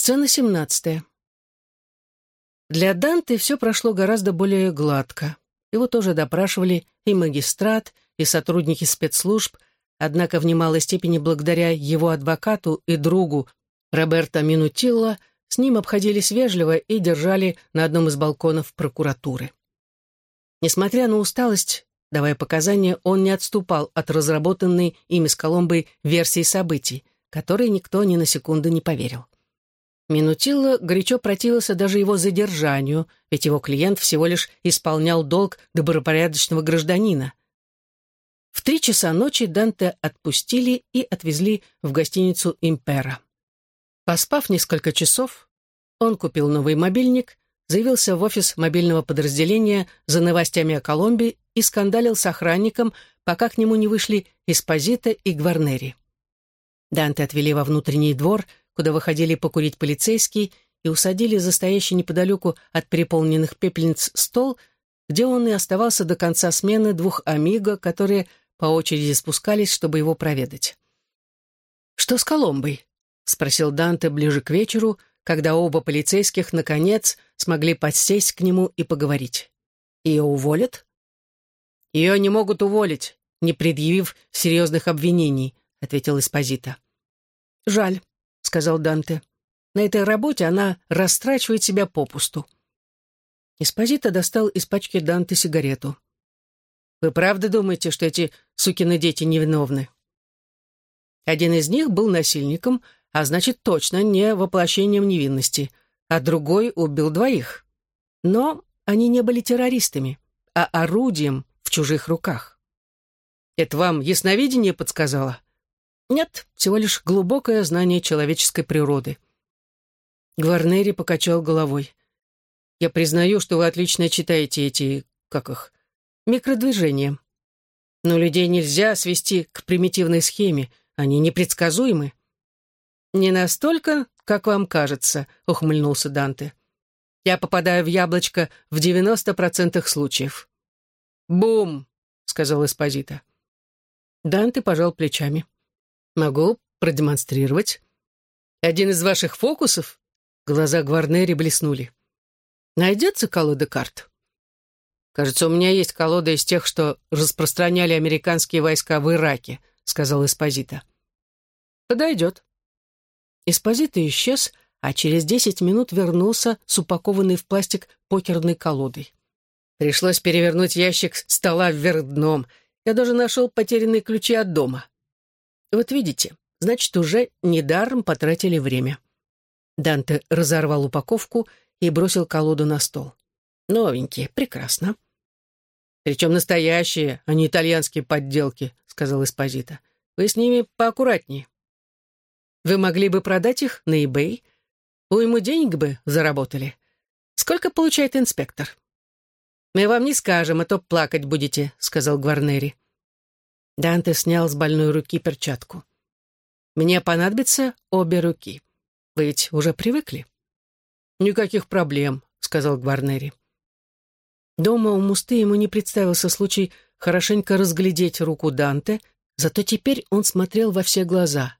Сцена семнадцатая. Для Данте все прошло гораздо более гладко. Его тоже допрашивали и магистрат, и сотрудники спецслужб, однако в немалой степени благодаря его адвокату и другу Роберто Минутилла с ним обходились вежливо и держали на одном из балконов прокуратуры. Несмотря на усталость, давая показания, он не отступал от разработанной ими с Коломбой версии событий, которой никто ни на секунду не поверил. Минутило горячо противился даже его задержанию, ведь его клиент всего лишь исполнял долг добропорядочного гражданина. В три часа ночи Данте отпустили и отвезли в гостиницу «Импера». Поспав несколько часов, он купил новый мобильник, заявился в офис мобильного подразделения за новостями о Колумбии и скандалил с охранником, пока к нему не вышли Эспозита и Гварнери. Данте отвели во внутренний двор, куда выходили покурить полицейские, и усадили за стоящий неподалеку от переполненных пепельниц стол, где он и оставался до конца смены двух амиго, которые по очереди спускались, чтобы его проведать. «Что с Коломбой?» — спросил Данте ближе к вечеру, когда оба полицейских, наконец, смогли подсесть к нему и поговорить. «Ее уволят?» «Ее не могут уволить, не предъявив серьезных обвинений», — ответил Эспозита. «Жаль», — сказал Данте. «На этой работе она растрачивает себя попусту». Эспозита достал из пачки Данте сигарету. «Вы правда думаете, что эти сукины дети невиновны?» Один из них был насильником, а значит, точно не воплощением невинности, а другой убил двоих. Но они не были террористами, а орудием в чужих руках. Это вам ясновидение подсказало? Нет, всего лишь глубокое знание человеческой природы. Гварнери покачал головой. Я признаю, что вы отлично читаете эти, как их, микродвижения. Но людей нельзя свести к примитивной схеме, они непредсказуемы. Не настолько, как вам кажется, ухмыльнулся Данте. Я попадаю в яблочко в 90% случаев. «Бум!» — сказал Эспозита. Данте пожал плечами. Могу продемонстрировать. Один из ваших фокусов? Глаза Гварнери блеснули. Найдется колода карт? Кажется, у меня есть колода из тех, что распространяли американские войска в Ираке, сказал Эспозита. Подойдет. Эспозита исчез, а через десять минут вернулся с упакованной в пластик покерной колодой. Пришлось перевернуть ящик стола вверх дном. Я даже нашел потерянные ключи от дома. Вот видите, значит, уже недаром потратили время. Данте разорвал упаковку и бросил колоду на стол. Новенькие, прекрасно. Причем настоящие, а не итальянские подделки, сказал Эспозита. Вы с ними поаккуратнее. Вы могли бы продать их на eBay. Уйму денег бы заработали. Сколько получает инспектор? Мы вам не скажем, а то плакать будете, сказал Гварнери. Данте снял с больной руки перчатку. «Мне понадобятся обе руки. Вы ведь уже привыкли?» «Никаких проблем», — сказал Гварнери. Дома у Мусты ему не представился случай хорошенько разглядеть руку Данте, зато теперь он смотрел во все глаза.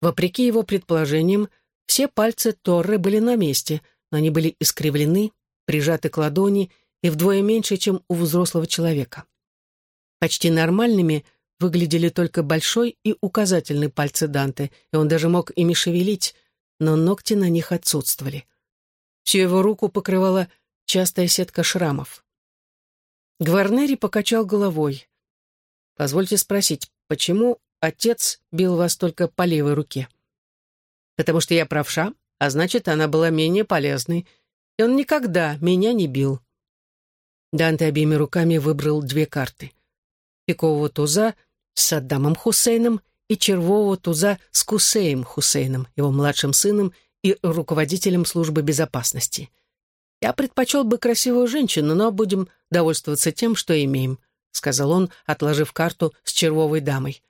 Вопреки его предположениям, все пальцы Торры были на месте, но они были искривлены, прижаты к ладони и вдвое меньше, чем у взрослого человека. Почти нормальными — выглядели только большой и указательный пальцы Данте, и он даже мог ими шевелить, но ногти на них отсутствовали. Всю его руку покрывала частая сетка шрамов. Гварнери покачал головой. «Позвольте спросить, почему отец бил вас только по левой руке?» «Потому что я правша, а значит, она была менее полезной, и он никогда меня не бил». Данте обеими руками выбрал две карты. Пикового туза — с Саддамом Хусейном и червового туза с Кусеем Хусейном, его младшим сыном и руководителем службы безопасности. «Я предпочел бы красивую женщину, но будем довольствоваться тем, что имеем», сказал он, отложив карту с червовой дамой,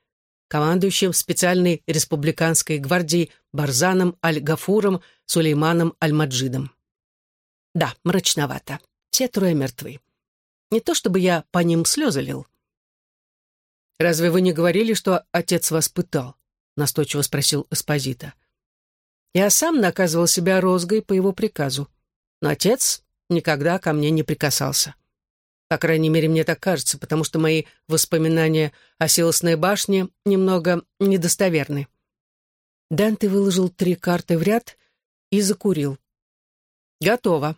командующим специальной республиканской гвардией Барзаном Аль-Гафуром Сулейманом Аль-Маджидом. «Да, мрачновато. Все трое мертвы. Не то чтобы я по ним слезы лил». «Разве вы не говорили, что отец вас пытал?» — настойчиво спросил Эспозита. Я сам наказывал себя розгой по его приказу, но отец никогда ко мне не прикасался. По крайней мере, мне так кажется, потому что мои воспоминания о Силосной башне немного недостоверны. Данте выложил три карты в ряд и закурил. «Готово».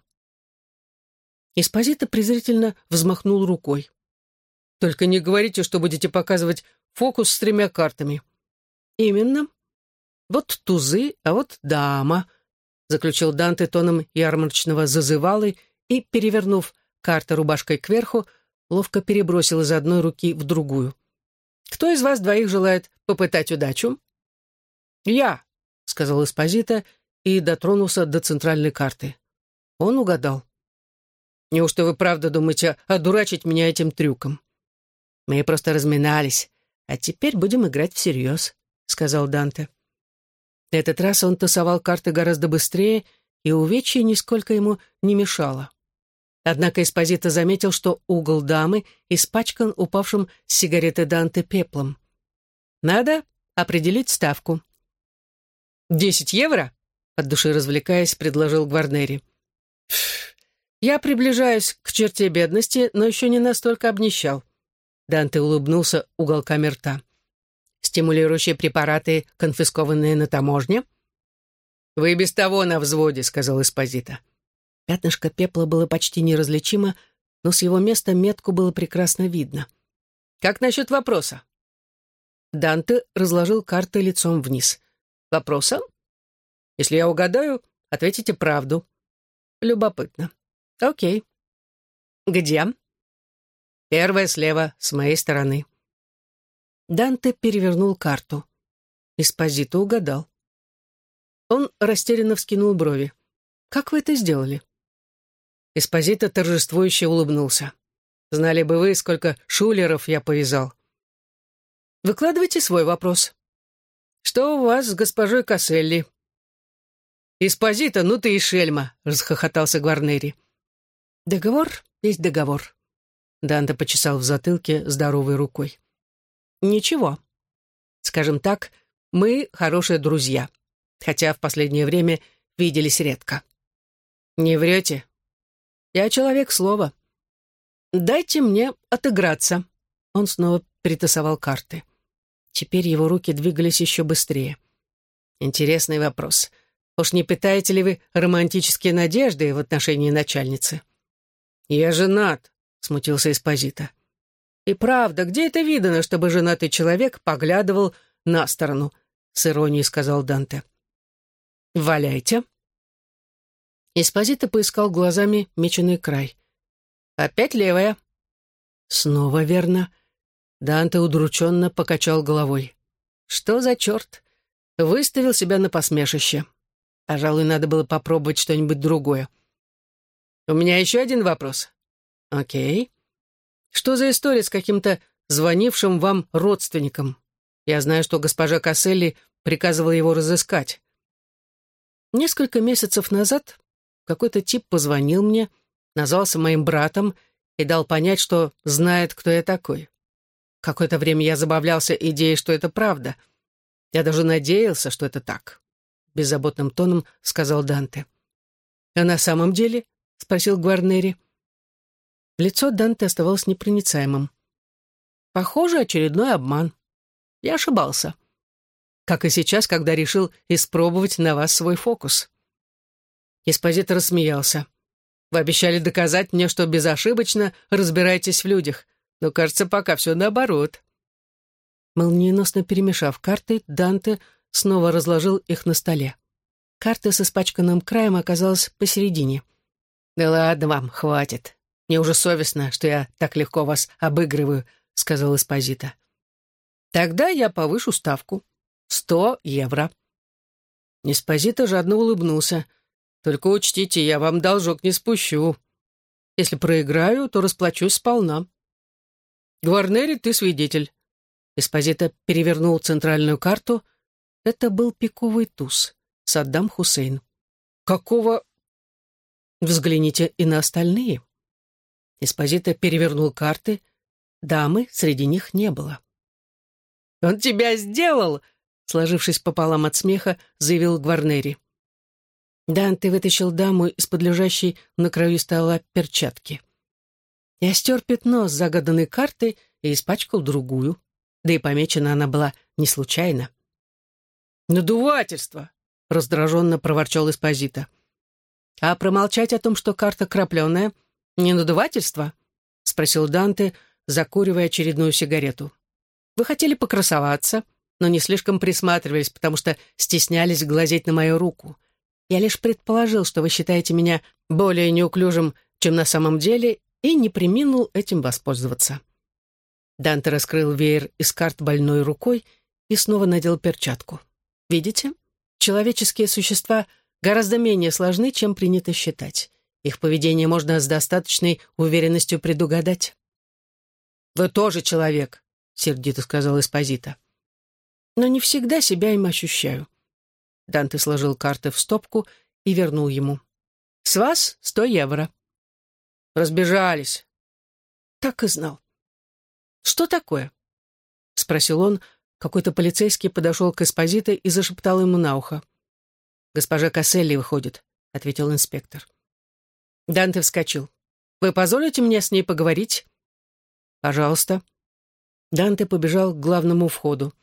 Эспозита презрительно взмахнул рукой. «Только не говорите, что будете показывать фокус с тремя картами». «Именно. Вот тузы, а вот дама», — заключил Данте тоном ярмарочного зазывалы и, перевернув карты рубашкой кверху, ловко перебросил из одной руки в другую. «Кто из вас двоих желает попытать удачу?» «Я», — сказал Эспозита и дотронулся до центральной карты. Он угадал. «Неужто вы правда думаете одурачить меня этим трюком?» «Мы просто разминались, а теперь будем играть всерьез», — сказал Данте. На этот раз он тасовал карты гораздо быстрее, и увечье нисколько ему не мешало. Однако Эспозита заметил, что угол дамы испачкан упавшим с сигареты Данте пеплом. «Надо определить ставку», «Десять евро?» — от души развлекаясь, предложил Гварнери. «Я приближаюсь к черте бедности, но еще не настолько обнищал». Данте улыбнулся уголками рта. «Стимулирующие препараты, конфискованные на таможне?» «Вы без того на взводе», — сказал Эспозита. Пятнышко пепла было почти неразличимо, но с его места метку было прекрасно видно. «Как насчет вопроса?» Данте разложил карты лицом вниз. Вопроса? Если я угадаю, ответите правду. Любопытно. Окей. Где? Первая слева, с моей стороны. Данте перевернул карту. Эспозито угадал. Он растерянно вскинул брови. «Как вы это сделали?» Эспозито торжествующе улыбнулся. «Знали бы вы, сколько шулеров я повязал». «Выкладывайте свой вопрос». «Что у вас с госпожой Касселли?» «Эспозита, ну ты и шельма!» — расхохотался Гварнери. «Договор есть договор». Данте почесал в затылке здоровой рукой. «Ничего. Скажем так, мы хорошие друзья, хотя в последнее время виделись редко». «Не врете?» «Я человек слова». «Дайте мне отыграться». Он снова притасовал карты. Теперь его руки двигались еще быстрее. Интересный вопрос. Уж не питаете ли вы романтические надежды в отношении начальницы? «Я женат», — смутился Эспозита. «И правда, где это видано, чтобы женатый человек поглядывал на сторону?» — с иронией сказал Данте. «Валяйте». Эспозита поискал глазами меченый край. «Опять левая». «Снова верно. Данте удрученно покачал головой. «Что за черт? Выставил себя на посмешище. Пожалуй, надо было попробовать что-нибудь другое. У меня еще один вопрос. Окей. Что за история с каким-то звонившим вам родственником? Я знаю, что госпожа Касселли приказывала его разыскать. Несколько месяцев назад какой-то тип позвонил мне, назвался моим братом и дал понять, что знает, кто я такой. Какое-то время я забавлялся идеей, что это правда. Я даже надеялся, что это так. Беззаботным тоном сказал Данте. «А на самом деле?» — спросил Гварнери. Лицо Данте оставалось непроницаемым. «Похоже, очередной обман. Я ошибался. Как и сейчас, когда решил испробовать на вас свой фокус». Эспозитор рассмеялся. «Вы обещали доказать мне, что безошибочно разбираетесь в людях но, кажется, пока все наоборот». Молниеносно перемешав карты, Данте снова разложил их на столе. Карта с испачканным краем оказалась посередине. «Да ладно вам, хватит. Мне уже совестно, что я так легко вас обыгрываю», — сказал Эспозита. «Тогда я повышу ставку. Сто евро». Эспозита жадно улыбнулся. «Только учтите, я вам должок не спущу. Если проиграю, то расплачусь сполна». «Гварнери, ты свидетель». Эспозита перевернул центральную карту. Это был пиковый туз. Саддам Хусейн. «Какого...» «Взгляните и на остальные». Эспозита перевернул карты. Дамы среди них не было. «Он тебя сделал!» Сложившись пополам от смеха, заявил Гварнери. Данте вытащил даму из-под лежащей на краю стола перчатки. Я стер пятно с загаданной картой и испачкал другую. Да и помечена она была не случайно. «Надувательство!» — раздраженно проворчал Эспозита. «А промолчать о том, что карта крапленая, не надувательство?» — спросил Данте, закуривая очередную сигарету. «Вы хотели покрасоваться, но не слишком присматривались, потому что стеснялись глазеть на мою руку. Я лишь предположил, что вы считаете меня более неуклюжим, чем на самом деле, и не приминул этим воспользоваться». Данте раскрыл веер из карт больной рукой и снова надел перчатку. «Видите? Человеческие существа гораздо менее сложны, чем принято считать. Их поведение можно с достаточной уверенностью предугадать». «Вы тоже человек», — сердито сказал Эспозита. «Но не всегда себя им ощущаю». Данте сложил карты в стопку и вернул ему. «С вас сто евро». «Разбежались». «Так и знал». «Что такое?» — спросил он. Какой-то полицейский подошел к Эспозито и зашептал ему на ухо. «Госпожа Касселли выходит», — ответил инспектор. Данте вскочил. «Вы позволите мне с ней поговорить?» «Пожалуйста». Данте побежал к главному входу.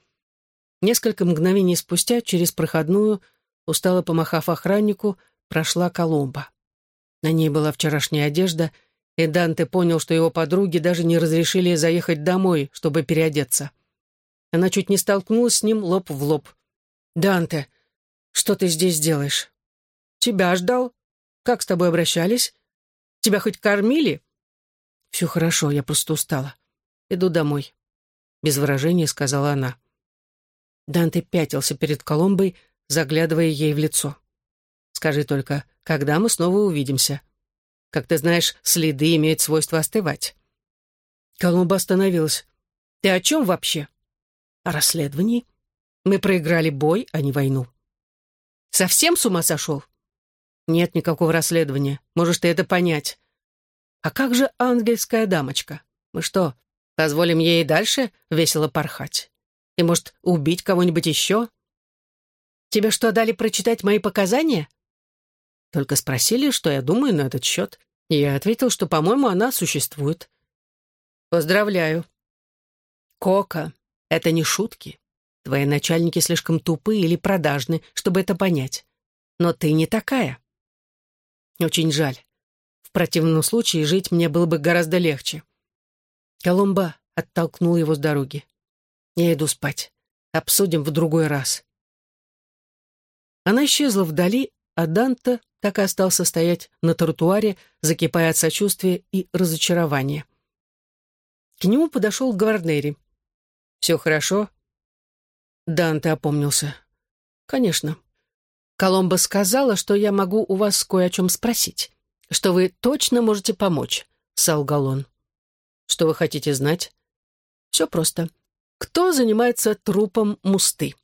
Несколько мгновений спустя, через проходную, устало помахав охраннику, прошла Коломба. На ней была вчерашняя одежда, и Данте понял, что его подруги даже не разрешили заехать домой, чтобы переодеться. Она чуть не столкнулась с ним лоб в лоб. «Данте, что ты здесь делаешь?» «Тебя ждал. Как с тобой обращались? Тебя хоть кормили?» «Все хорошо, я просто устала. Иду домой», — без выражения сказала она. Данте пятился перед Коломбой, заглядывая ей в лицо. «Скажи только, когда мы снова увидимся?» Как ты знаешь, следы имеют свойство остывать. Колумба остановилась. Ты о чем вообще? О расследовании. Мы проиграли бой, а не войну. Совсем с ума сошел? Нет никакого расследования. Можешь ты это понять. А как же ангельская дамочка? Мы что, позволим ей дальше весело порхать? И, может, убить кого-нибудь еще? Тебе что, дали прочитать мои показания? Только спросили, что я думаю на этот счет. И я ответил, что, по-моему, она существует. Поздравляю. Кока, это не шутки. Твои начальники слишком тупые или продажны, чтобы это понять. Но ты не такая. Очень жаль. В противном случае жить мне было бы гораздо легче. Колумба оттолкнул его с дороги. Я иду спать. Обсудим в другой раз. Она исчезла вдали, а Данта так и остался стоять на тротуаре, закипая от сочувствия и разочарования. К нему подошел Гварнери. «Все хорошо?» Данте опомнился. «Конечно. Коломба сказала, что я могу у вас кое о чем спросить, что вы точно можете помочь», — солгал он. «Что вы хотите знать?» «Все просто. Кто занимается трупом Мусты?»